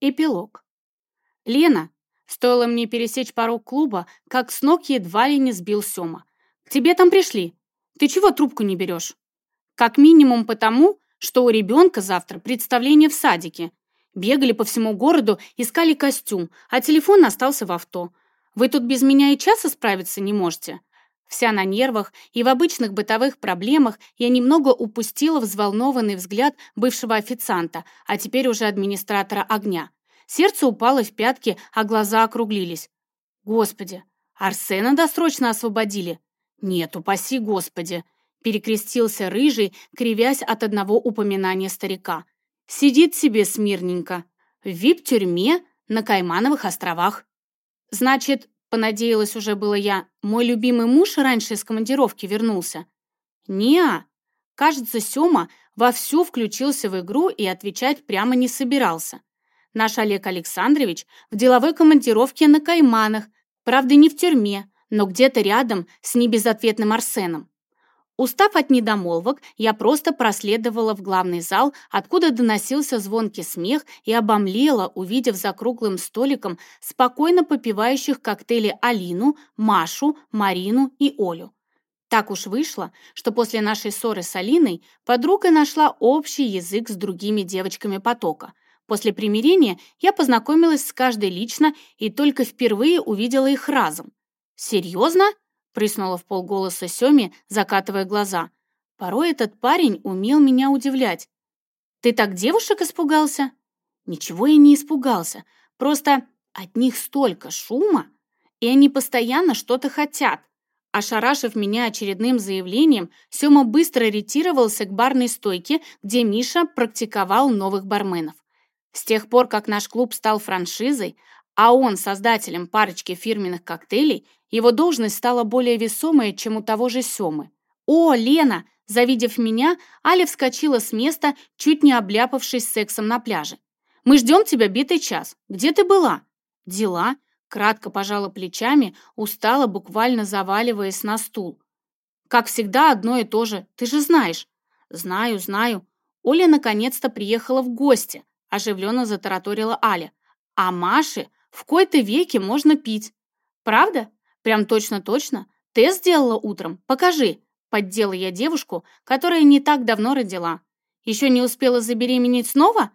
Эпилог. «Лена, стоило мне пересечь порог клуба, как с ног едва ли не сбил Сёма. К тебе там пришли. Ты чего трубку не берешь? Как минимум потому, что у ребенка завтра представление в садике. Бегали по всему городу, искали костюм, а телефон остался в авто. Вы тут без меня и часа справиться не можете?» Вся на нервах и в обычных бытовых проблемах я немного упустила взволнованный взгляд бывшего официанта, а теперь уже администратора огня. Сердце упало в пятки, а глаза округлились. «Господи, Арсена досрочно освободили?» «Нет, упаси Господи!» Перекрестился рыжий, кривясь от одного упоминания старика. «Сидит себе смирненько. В вип-тюрьме на Каймановых островах». «Значит, Понадеялась уже было я. Мой любимый муж раньше из командировки вернулся. Неа. Кажется, Сёма вовсю включился в игру и отвечать прямо не собирался. Наш Олег Александрович в деловой командировке на Кайманах, правда, не в тюрьме, но где-то рядом с небезответным Арсеном. Устав от недомолвок, я просто проследовала в главный зал, откуда доносился звонкий смех и обомлела, увидев за круглым столиком спокойно попивающих коктейли Алину, Машу, Марину и Олю. Так уж вышло, что после нашей ссоры с Алиной подруга нашла общий язык с другими девочками потока. После примирения я познакомилась с каждой лично и только впервые увидела их разом. «Серьезно?» Прыснула в полголоса Сёме, закатывая глаза. Порой этот парень умел меня удивлять. «Ты так девушек испугался?» «Ничего я не испугался. Просто от них столько шума, и они постоянно что-то хотят». Ошарашив меня очередным заявлением, Сёма быстро ретировался к барной стойке, где Миша практиковал новых барменов. С тех пор, как наш клуб стал франшизой, а он создателем парочки фирменных коктейлей, его должность стала более весомой, чем у того же Семы. «О, Лена!» Завидев меня, Аля вскочила с места, чуть не обляпавшись сексом на пляже. «Мы ждем тебя битый час. Где ты была?» «Дела?» Кратко пожала плечами, устала, буквально заваливаясь на стул. «Как всегда, одно и то же. Ты же знаешь». «Знаю, знаю». Оля наконец-то приехала в гости, оживленно затараторила Аля. «А Маше в кои-то веке можно пить. Правда? Прям точно-точно? Тест сделала утром? Покажи. Поддела я девушку, которая не так давно родила. Еще не успела забеременеть снова?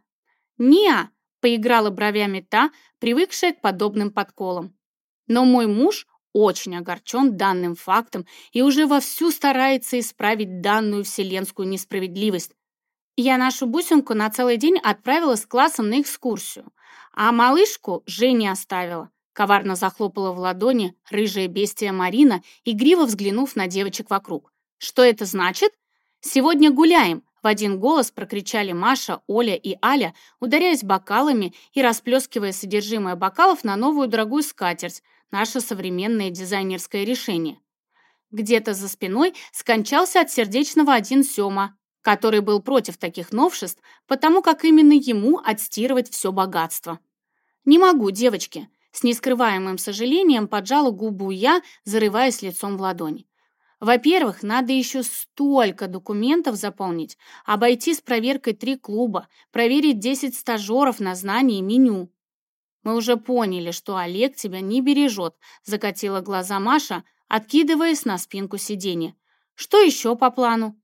Неа, поиграла бровями та, привыкшая к подобным подколам. Но мой муж очень огорчен данным фактом и уже вовсю старается исправить данную вселенскую несправедливость. Я нашу бусинку на целый день отправила с классом на экскурсию, а малышку Жене оставила. Коварно захлопала в ладони рыжая бестия Марина, игриво взглянув на девочек вокруг. «Что это значит?» «Сегодня гуляем!» В один голос прокричали Маша, Оля и Аля, ударяясь бокалами и расплескивая содержимое бокалов на новую дорогую скатерть, наше современное дизайнерское решение. Где-то за спиной скончался от сердечного один Сёма, который был против таких новшеств, потому как именно ему отстирывать все богатство. «Не могу, девочки», — с нескрываемым сожалением поджала губу я, зарываясь лицом в ладони. Во-первых, надо еще столько документов заполнить, обойти с проверкой три клуба, проверить 10 стажеров на знание меню. Мы уже поняли, что Олег тебя не бережет, закатила глаза Маша, откидываясь на спинку сиденья. Что еще по плану?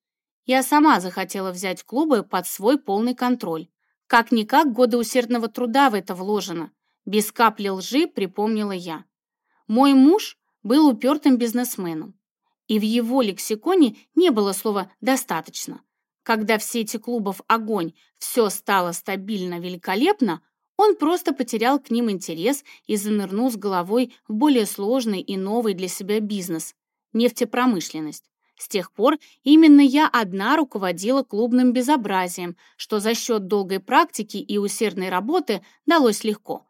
Я сама захотела взять клубы под свой полный контроль. Как-никак годы усердного труда в это вложено. Без капли лжи припомнила я. Мой муж был упертым бизнесменом. И в его лексиконе не было слова «достаточно». Когда в сети клубов «Огонь» все стало стабильно великолепно, он просто потерял к ним интерес и занырнул с головой в более сложный и новый для себя бизнес – нефтепромышленность. С тех пор именно я одна руководила клубным безобразием, что за счет долгой практики и усердной работы далось легко.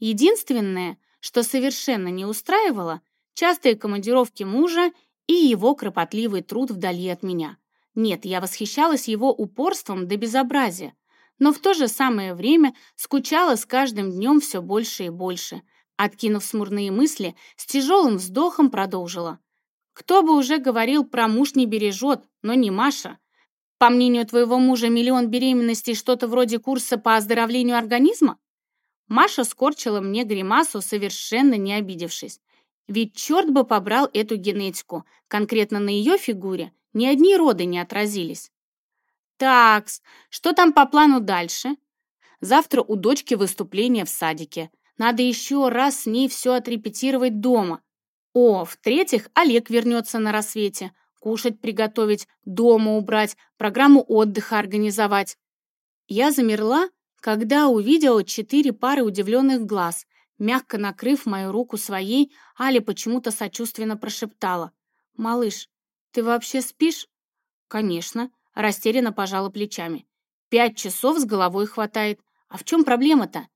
Единственное, что совершенно не устраивало, частые командировки мужа и его кропотливый труд вдали от меня. Нет, я восхищалась его упорством до безобразия, но в то же самое время скучала с каждым днем все больше и больше. Откинув смурные мысли, с тяжелым вздохом продолжила – кто бы уже говорил про муж не бережет, но не Маша. По мнению твоего мужа, миллион беременностей что-то вроде курса по оздоровлению организма? Маша скорчила мне гримасу, совершенно не обидевшись. Ведь черт бы побрал эту генетику. Конкретно на ее фигуре ни одни роды не отразились. Такс, что там по плану дальше? Завтра у дочки выступление в садике. Надо еще раз с ней все отрепетировать дома. О, в-третьих, Олег вернется на рассвете. Кушать приготовить, дома убрать, программу отдыха организовать. Я замерла, когда увидела четыре пары удивленных глаз. Мягко накрыв мою руку своей, Аля почему-то сочувственно прошептала. «Малыш, ты вообще спишь?» «Конечно», — растерянно пожала плечами. «Пять часов с головой хватает. А в чем проблема-то?»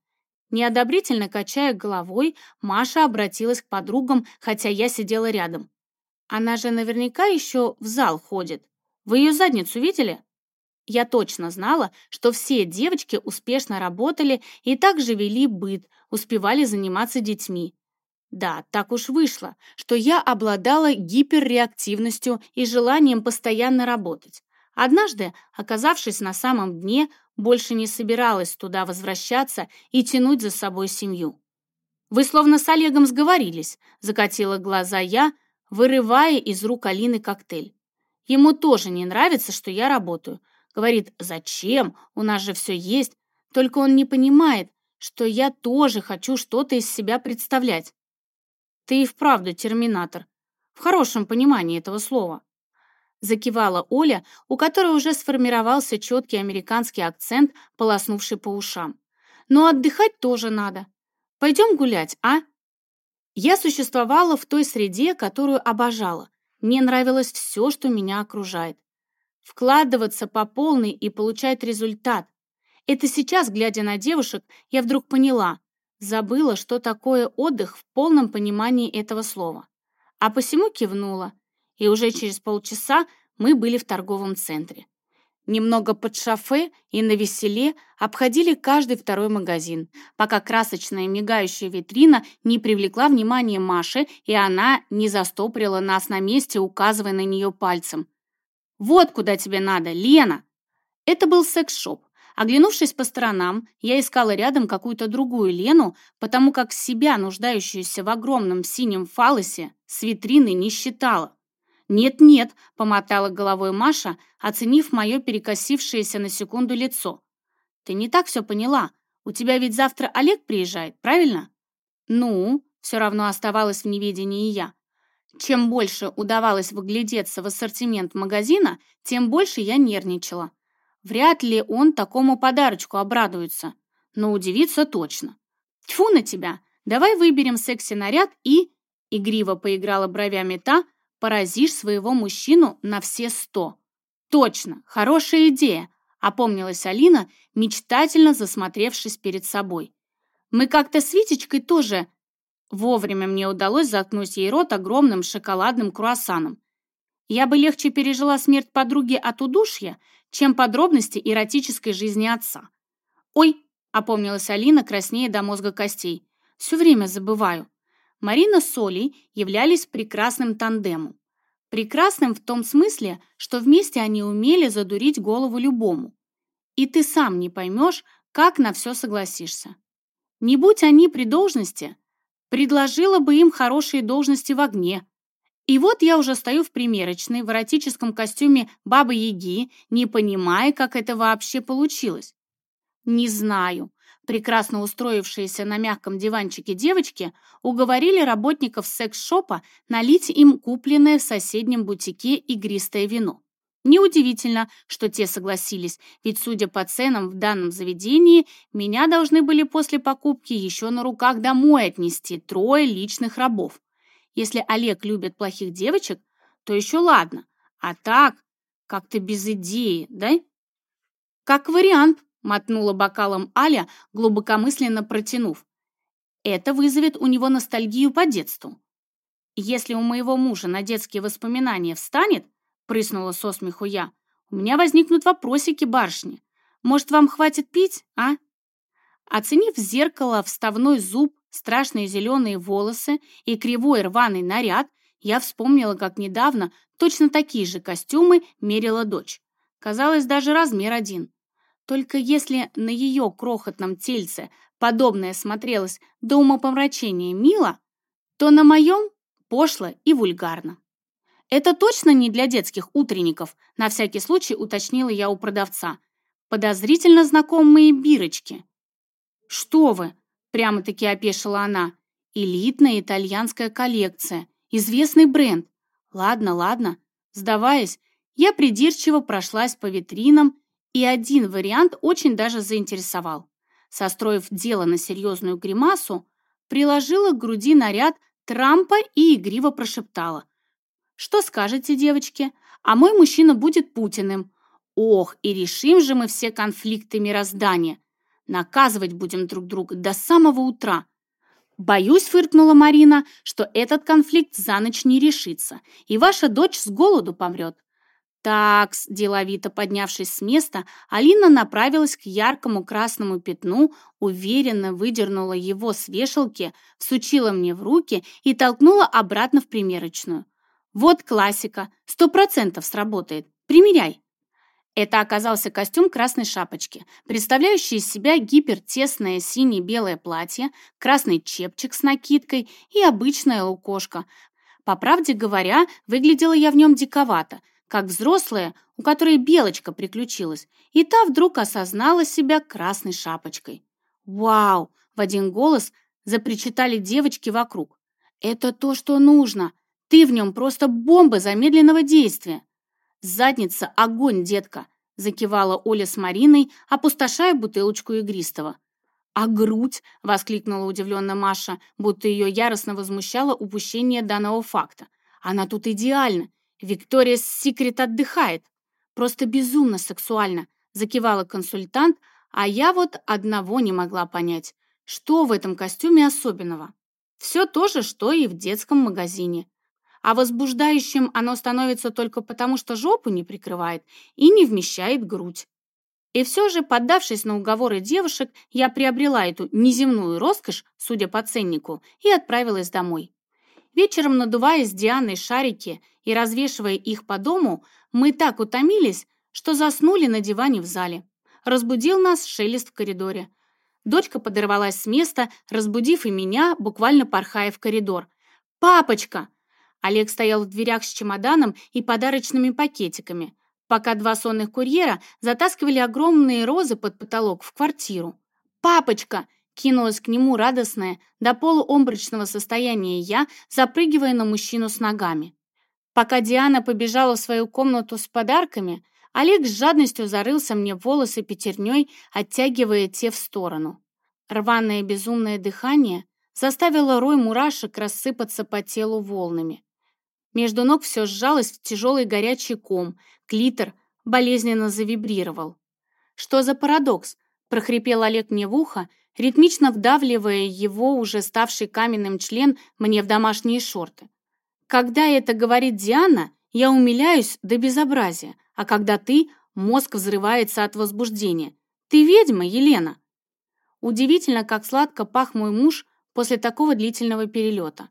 Неодобрительно качая головой, Маша обратилась к подругам, хотя я сидела рядом. «Она же наверняка еще в зал ходит. Вы ее задницу видели?» Я точно знала, что все девочки успешно работали и также вели быт, успевали заниматься детьми. Да, так уж вышло, что я обладала гиперреактивностью и желанием постоянно работать. Однажды, оказавшись на самом дне, больше не собиралась туда возвращаться и тянуть за собой семью. «Вы словно с Олегом сговорились», — закатила глаза я, вырывая из рук Алины коктейль. «Ему тоже не нравится, что я работаю. Говорит, зачем? У нас же все есть. Только он не понимает, что я тоже хочу что-то из себя представлять. Ты и вправду терминатор. В хорошем понимании этого слова. Закивала Оля, у которой уже сформировался четкий американский акцент, полоснувший по ушам. Но отдыхать тоже надо. Пойдем гулять, а? Я существовала в той среде, которую обожала. Мне нравилось все, что меня окружает вкладываться по полной и получать результат. Это сейчас, глядя на девушек, я вдруг поняла, забыла, что такое отдых в полном понимании этого слова. А посему кивнула, и уже через полчаса мы были в торговом центре. Немного под шофе и на веселе обходили каждый второй магазин, пока красочная мигающая витрина не привлекла внимание Маши, и она не застоприла нас на месте, указывая на нее пальцем. «Вот куда тебе надо, Лена!» Это был секс-шоп. Оглянувшись по сторонам, я искала рядом какую-то другую Лену, потому как себя, нуждающуюся в огромном синем фалосе, с витрины не считала. «Нет-нет», — помотала головой Маша, оценив мое перекосившееся на секунду лицо. «Ты не так все поняла. У тебя ведь завтра Олег приезжает, правильно?» «Ну?» — все равно оставалась в неведении я. Чем больше удавалось выглядеться в ассортимент магазина, тем больше я нервничала. Вряд ли он такому подарочку обрадуется, но удивится точно. Тьфу на тебя! Давай выберем секси-наряд и... Игриво поиграла бровями та, поразишь своего мужчину на все сто. Точно, хорошая идея, опомнилась Алина, мечтательно засмотревшись перед собой. Мы как-то с Витечкой тоже Вовремя мне удалось заткнуть ей рот огромным шоколадным круассаном. Я бы легче пережила смерть подруги от удушья, чем подробности эротической жизни отца. «Ой!» — опомнилась Алина, краснее до мозга костей. «Все время забываю». Марина с Олей являлись прекрасным тандемом. Прекрасным в том смысле, что вместе они умели задурить голову любому. И ты сам не поймешь, как на все согласишься. Не будь они при должности, предложила бы им хорошие должности в огне. И вот я уже стою в примерочной в эротическом костюме Бабы-Яги, не понимая, как это вообще получилось. Не знаю. Прекрасно устроившиеся на мягком диванчике девочки уговорили работников секс-шопа налить им купленное в соседнем бутике игристое вино. Неудивительно, что те согласились, ведь, судя по ценам в данном заведении, меня должны были после покупки еще на руках домой отнести трое личных рабов. Если Олег любит плохих девочек, то еще ладно, а так, как-то без идеи, да? Как вариант, мотнула бокалом Аля, глубокомысленно протянув. Это вызовет у него ностальгию по детству. Если у моего мужа на детские воспоминания встанет, прыснула со смеху я. У меня возникнут вопросики, барышни. Может, вам хватит пить, а? Оценив в зеркало вставной зуб, страшные зеленые волосы и кривой рваный наряд, я вспомнила, как недавно точно такие же костюмы мерила дочь. Казалось, даже размер один. Только если на ее крохотном тельце подобное смотрелось до умопомрачения мило, то на моем пошло и вульгарно. «Это точно не для детских утренников?» На всякий случай уточнила я у продавца. «Подозрительно знакомые бирочки». «Что вы?» – прямо-таки опешила она. «Элитная итальянская коллекция. Известный бренд. Ладно, ладно». Сдаваясь, я придирчиво прошлась по витринам, и один вариант очень даже заинтересовал. Состроив дело на серьезную гримасу, приложила к груди наряд Трампа и игриво прошептала – что скажете, девочки? А мой мужчина будет Путиным. Ох, и решим же мы все конфликты мироздания. Наказывать будем друг друга до самого утра. Боюсь, фыркнула Марина, что этот конфликт за ночь не решится, и ваша дочь с голоду помрет. Такс, деловито поднявшись с места, Алина направилась к яркому красному пятну, уверенно выдернула его с вешалки, всучила мне в руки и толкнула обратно в примерочную. Вот классика, сто процентов сработает. Примеряй. Это оказался костюм красной шапочки, представляющий из себя гипертесное сине-белое платье, красный чепчик с накидкой и обычная лукошка. По правде говоря, выглядела я в нем диковато, как взрослая, у которой белочка приключилась, и та вдруг осознала себя красной шапочкой. «Вау!» — в один голос запричитали девочки вокруг. «Это то, что нужно!» Ты в нем просто бомба замедленного действия. Задница — огонь, детка, закивала Оля с Мариной, опустошая бутылочку игристого. «А грудь?» — воскликнула удивленно Маша, будто ее яростно возмущало упущение данного факта. «Она тут идеальна. Виктория Секрет отдыхает. Просто безумно сексуально», — закивала консультант, а я вот одного не могла понять. Что в этом костюме особенного? Все то же, что и в детском магазине а возбуждающим оно становится только потому, что жопу не прикрывает и не вмещает грудь. И все же, поддавшись на уговоры девушек, я приобрела эту неземную роскошь, судя по ценнику, и отправилась домой. Вечером, надувая с Дианой шарики и развешивая их по дому, мы так утомились, что заснули на диване в зале. Разбудил нас шелест в коридоре. Дочка подорвалась с места, разбудив и меня, буквально порхая в коридор. «Папочка!» Олег стоял в дверях с чемоданом и подарочными пакетиками, пока два сонных курьера затаскивали огромные розы под потолок в квартиру. «Папочка!» — кинулась к нему радостная, до полуомбрачного состояния я, запрыгивая на мужчину с ногами. Пока Диана побежала в свою комнату с подарками, Олег с жадностью зарылся мне в волосы пятерней, оттягивая те в сторону. Рваное безумное дыхание заставило рой мурашек рассыпаться по телу волнами. Между ног все сжалось в тяжелый горячий ком, клитор болезненно завибрировал. «Что за парадокс?» – прохрипел Олег мне в ухо, ритмично вдавливая его уже ставший каменным член мне в домашние шорты. «Когда это говорит Диана, я умиляюсь до безобразия, а когда ты, мозг взрывается от возбуждения. Ты ведьма, Елена!» Удивительно, как сладко пах мой муж после такого длительного перелета.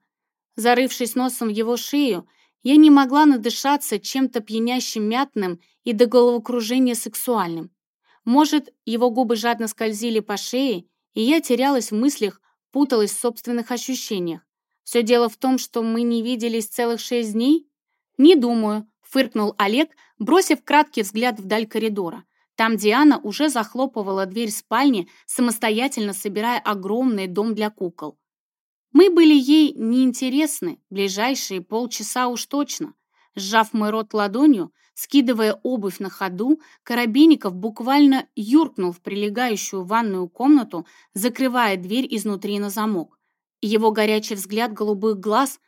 Зарывшись носом в его шею, я не могла надышаться чем-то пьянящим мятным и до головокружения сексуальным. Может, его губы жадно скользили по шее, и я терялась в мыслях, путалась в собственных ощущениях. Все дело в том, что мы не виделись целых шесть дней? Не думаю, фыркнул Олег, бросив краткий взгляд вдаль коридора. Там Диана уже захлопывала дверь спальни, самостоятельно собирая огромный дом для кукол. Мы были ей неинтересны, ближайшие полчаса уж точно. Сжав мой рот ладонью, скидывая обувь на ходу, Коробейников буквально юркнул в прилегающую ванную комнату, закрывая дверь изнутри на замок. Его горячий взгляд голубых глаз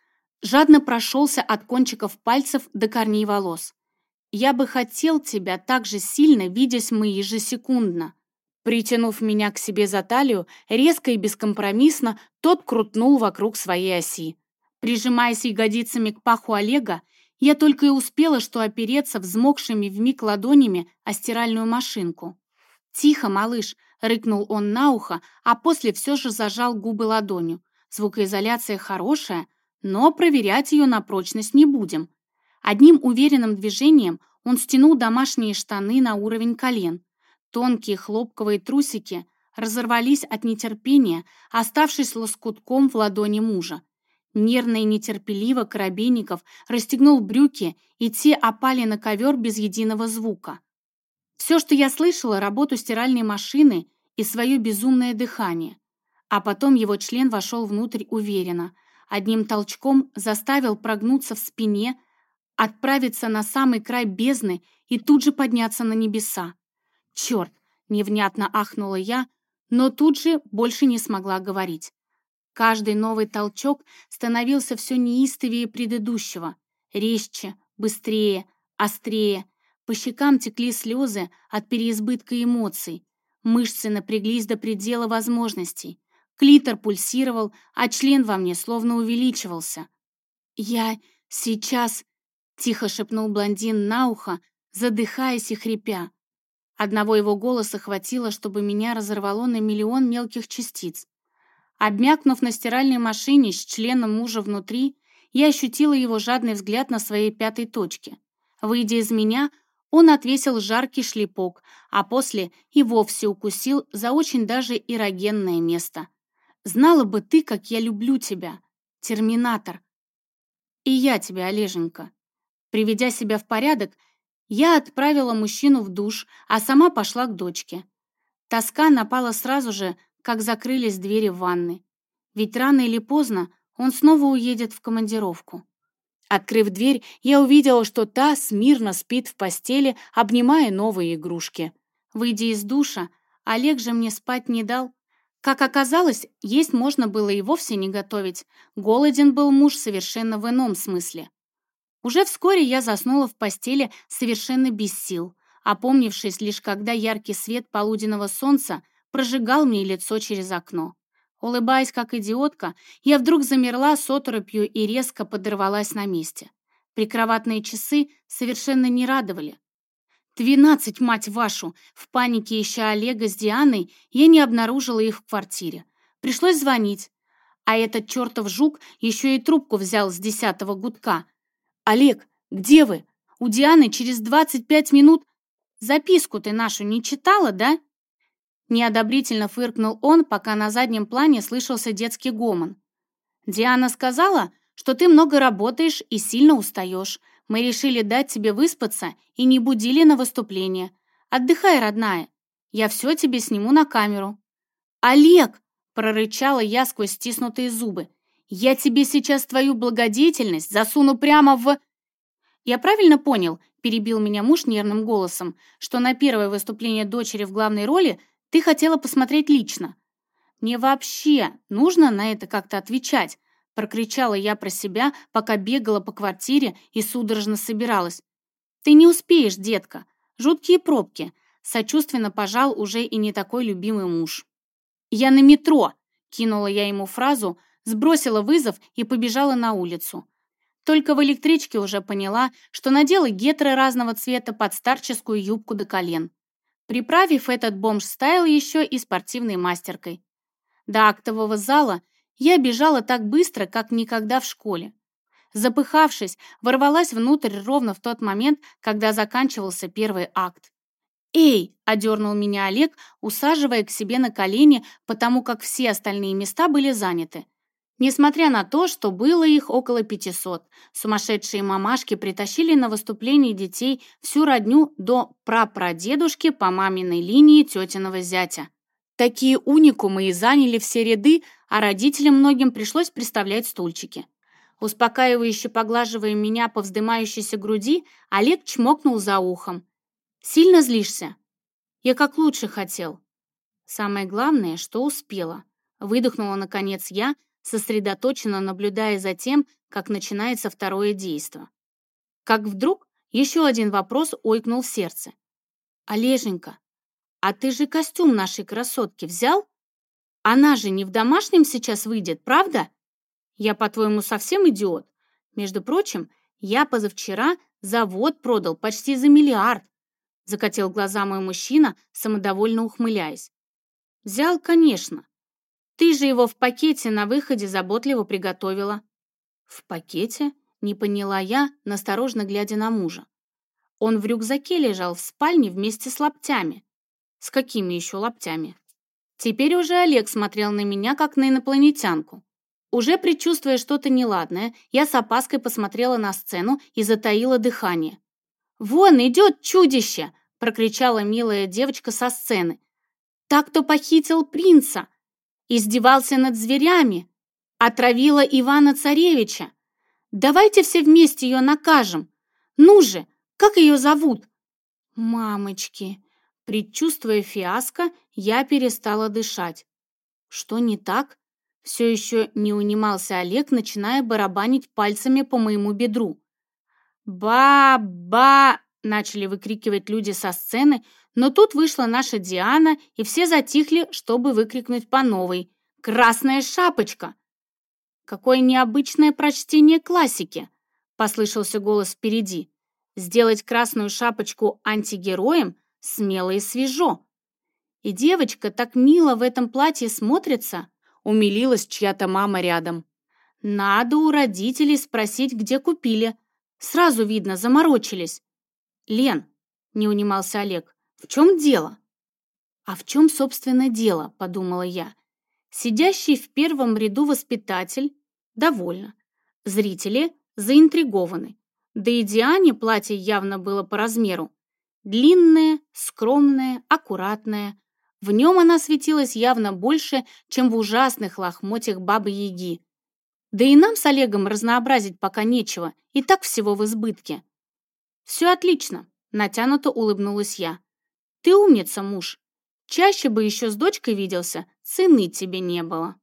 жадно прошелся от кончиков пальцев до корней волос. «Я бы хотел тебя так же сильно, видясь мы ежесекундно», Притянув меня к себе за талию, резко и бескомпромиссно, тот крутнул вокруг своей оси. Прижимаясь ягодицами к паху Олега, я только и успела, что опереться взмокшими вмиг ладонями о стиральную машинку. «Тихо, малыш!» — рыкнул он на ухо, а после все же зажал губы ладонью. «Звукоизоляция хорошая, но проверять ее на прочность не будем». Одним уверенным движением он стянул домашние штаны на уровень колен, Тонкие хлопковые трусики разорвались от нетерпения, оставшись лоскутком в ладони мужа. Нервно и нетерпеливо Коробейников расстегнул брюки, и те опали на ковер без единого звука. Все, что я слышала, работу стиральной машины и свое безумное дыхание. А потом его член вошел внутрь уверенно, одним толчком заставил прогнуться в спине, отправиться на самый край бездны и тут же подняться на небеса. «Черт!» — невнятно ахнула я, но тут же больше не смогла говорить. Каждый новый толчок становился все неистовее предыдущего, резче, быстрее, острее. По щекам текли слезы от переизбытка эмоций. Мышцы напряглись до предела возможностей. Клитор пульсировал, а член во мне словно увеличивался. «Я сейчас...» — тихо шепнул блондин на ухо, задыхаясь и хрипя. Одного его голоса хватило, чтобы меня разорвало на миллион мелких частиц. Обмякнув на стиральной машине с членом мужа внутри, я ощутила его жадный взгляд на своей пятой точке. Выйдя из меня, он отвесил жаркий шлепок, а после и вовсе укусил за очень даже эрогенное место. «Знала бы ты, как я люблю тебя, терминатор!» «И я тебя, Олеженька!» Приведя себя в порядок, я отправила мужчину в душ, а сама пошла к дочке. Тоска напала сразу же, как закрылись двери в ванной. Ведь рано или поздно он снова уедет в командировку. Открыв дверь, я увидела, что та смирно спит в постели, обнимая новые игрушки. Выйдя из душа, Олег же мне спать не дал. Как оказалось, есть можно было и вовсе не готовить. Голоден был муж совершенно в ином смысле. Уже вскоре я заснула в постели совершенно без сил, опомнившись лишь когда яркий свет полуденного солнца прожигал мне лицо через окно. Улыбаясь, как идиотка, я вдруг замерла с оторопью и резко подорвалась на месте. Прикроватные часы совершенно не радовали. «Двенадцать, мать вашу!» В панике, ища Олега с Дианой, я не обнаружила их в квартире. Пришлось звонить. А этот чертов жук еще и трубку взял с десятого гудка. «Олег, где вы? У Дианы через двадцать пять минут...» «Записку ты нашу не читала, да?» Неодобрительно фыркнул он, пока на заднем плане слышался детский гомон. «Диана сказала, что ты много работаешь и сильно устаешь. Мы решили дать тебе выспаться и не будили на выступление. Отдыхай, родная. Я все тебе сниму на камеру». «Олег!» — прорычала я сквозь стиснутые зубы. «Я тебе сейчас твою благодетельность засуну прямо в...» «Я правильно понял?» — перебил меня муж нервным голосом, что на первое выступление дочери в главной роли ты хотела посмотреть лично. Мне вообще нужно на это как-то отвечать, прокричала я про себя, пока бегала по квартире и судорожно собиралась. Ты не успеешь, детка. Жуткие пробки. Сочувственно пожал уже и не такой любимый муж. Я на метро, кинула я ему фразу, сбросила вызов и побежала на улицу. Только в электричке уже поняла, что надела гетры разного цвета под старческую юбку до колен приправив этот бомж-стайл еще и спортивной мастеркой. До актового зала я бежала так быстро, как никогда в школе. Запыхавшись, ворвалась внутрь ровно в тот момент, когда заканчивался первый акт. «Эй!» – одернул меня Олег, усаживая к себе на колени, потому как все остальные места были заняты. Несмотря на то, что было их около 500, сумасшедшие мамашки притащили на выступление детей всю родню до прапрадедушки по маминой линии тетиного зятя. Такие уникумы и заняли все ряды, а родителям многим пришлось представлять стульчики. Успокаивающе поглаживая меня по вздымающейся груди, Олег чмокнул за ухом. «Сильно злишься?» «Я как лучше хотел». Самое главное, что успела. Выдохнула, наконец, я, сосредоточенно наблюдая за тем, как начинается второе действо. Как вдруг еще один вопрос ойкнул в сердце. «Олеженька, а ты же костюм нашей красотки взял? Она же не в домашнем сейчас выйдет, правда? Я, по-твоему, совсем идиот? Между прочим, я позавчера завод продал почти за миллиард. Закатил глаза мой мужчина, самодовольно ухмыляясь. Взял, конечно. Ты же его в пакете на выходе заботливо приготовила». «В пакете?» — не поняла я, насторожно глядя на мужа. Он в рюкзаке лежал в спальне вместе с лаптями. «С какими еще лаптями?» Теперь уже Олег смотрел на меня, как на инопланетянку. Уже предчувствуя что-то неладное, я с опаской посмотрела на сцену и затаила дыхание. «Вон идет чудище!» — прокричала милая девочка со сцены. «Так кто похитил принца! Издевался над зверями! Отравила Ивана-Царевича! Давайте все вместе ее накажем! Ну же, как ее зовут?» «Мамочки!» Предчувствуя фиаско, я перестала дышать. «Что не так?» Все еще не унимался Олег, начиная барабанить пальцами по моему бедру. «Ба-ба!» — начали выкрикивать люди со сцены, но тут вышла наша Диана, и все затихли, чтобы выкрикнуть по новой. «Красная шапочка!» «Какое необычное прочтение классики!» — послышался голос впереди. «Сделать красную шапочку антигероем смело и свежо!» И девочка так мило в этом платье смотрится, Умилилась чья-то мама рядом. Надо у родителей спросить, где купили. Сразу видно, заморочились. Лен, не унимался Олег, в чем дело? А в чем, собственно, дело, подумала я. Сидящий в первом ряду воспитатель довольна. Зрители заинтригованы. Да и Диане платье явно было по размеру. Длинное, скромное, аккуратное, в нем она светилась явно больше, чем в ужасных лохмотьях Бабы-Яги. Да и нам с Олегом разнообразить пока нечего, и так всего в избытке. «Все отлично», — натянуто улыбнулась я. «Ты умница, муж. Чаще бы еще с дочкой виделся, цены тебе не было».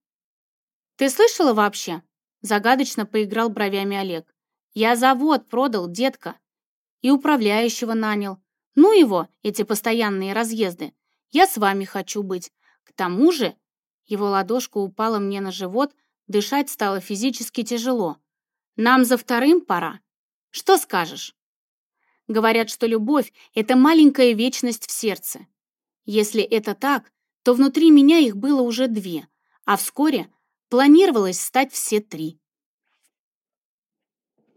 «Ты слышала вообще?» — загадочно поиграл бровями Олег. «Я завод продал, детка. И управляющего нанял. Ну его, эти постоянные разъезды. Я с вами хочу быть. К тому же...» Его ладошка упала мне на живот, дышать стало физически тяжело. «Нам за вторым пора. Что скажешь?» Говорят, что любовь — это маленькая вечность в сердце. Если это так, то внутри меня их было уже две, а вскоре планировалось стать все три.